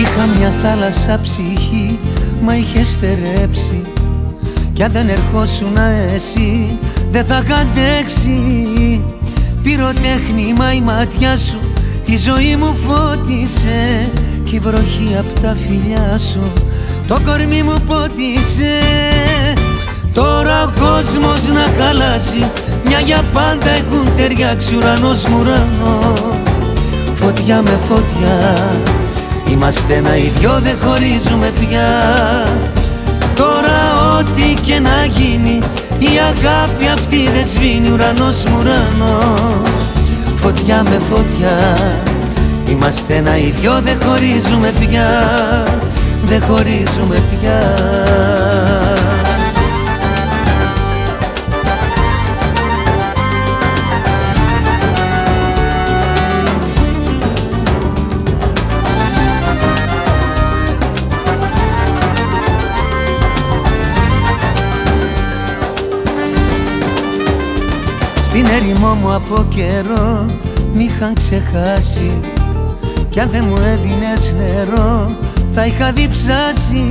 Είχα μια θάλασσα ψυχή μα είχε στερέψει. Κι αν δεν ερχόσουν εσύ δεν θα καντέξει Πυροτέχνημα η μάτια σου τη ζωή μου φώτισε. Κι η βροχή απ' τα φιλιά σου το κορμί μου πότισε. Τώρα ο κόσμος να χαλάσει Μια για πάντα έχουν ταιριάξει ουρανός μου ουρανός. Φωτιά με φωτιά Είμαστε ένα οι δυο δεν χωρίζουμε πια. Τώρα ό,τι και να γίνει Η αγάπη αυτή δεν σβήνει ουρανός μου ουρανός. Φωτιά με φωτιά. Είμαστε ένα οι δυο δεν χωρίζουμε πια. Δεν χωρίζουμε πια Στην έρημό μου από καιρό μ' είχαν ξεχάσει. Κι αν δεν μου έδινες νερό θα είχα διψάσει.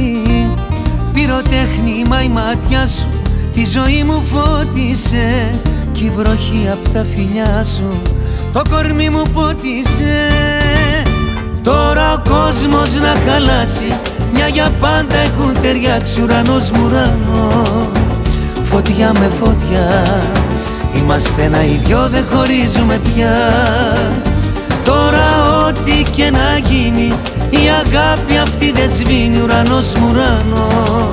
Πυροτέχνημα η μάτια σου τη ζωή μου φώτισε. Κι η βροχή απ' τα φιλιά σου το κορμί μου πότισε. Τώρα ο κόσμος να χαλάσει Μια για πάντα έχουν ταιριάξει. Ουρανός μου ουρανός Φωτιά με φωτιά Είμαστε ένα οι δυο δεν χωρίζουμε πια. Τώρα ό,τι και να γίνει Η αγάπη αυτή δεν σβήνει ουρανός μου ουρανό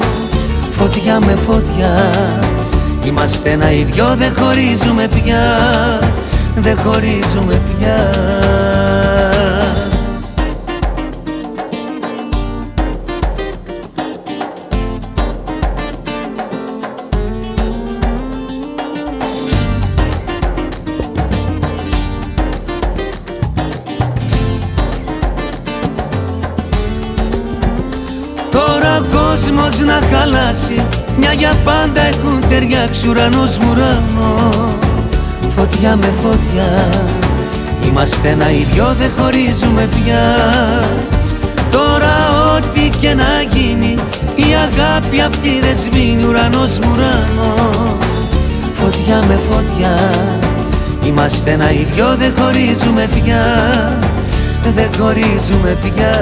Φωτιά με φωτιά. Είμαστε ένα οι δυο δεν χωρίζουμε πια. Δεν χωρίζουμε πια ο κόσμος να χαλάσει. Μια για πάντα έχουν ταιριάξει ουρανός μου ουρανό Φωτιά με φωτιά. Είμαστε ένα οι δυο δεν χωρίζουμε πια. Τώρα ό,τι και να γίνει Η αγάπη αυτή δεν σβήνει ουρανός μου ουρανό Φωτιά με φωτιά. Είμαστε ένα οι δυο δεν χωρίζουμε πια. Δεν χωρίζουμε πια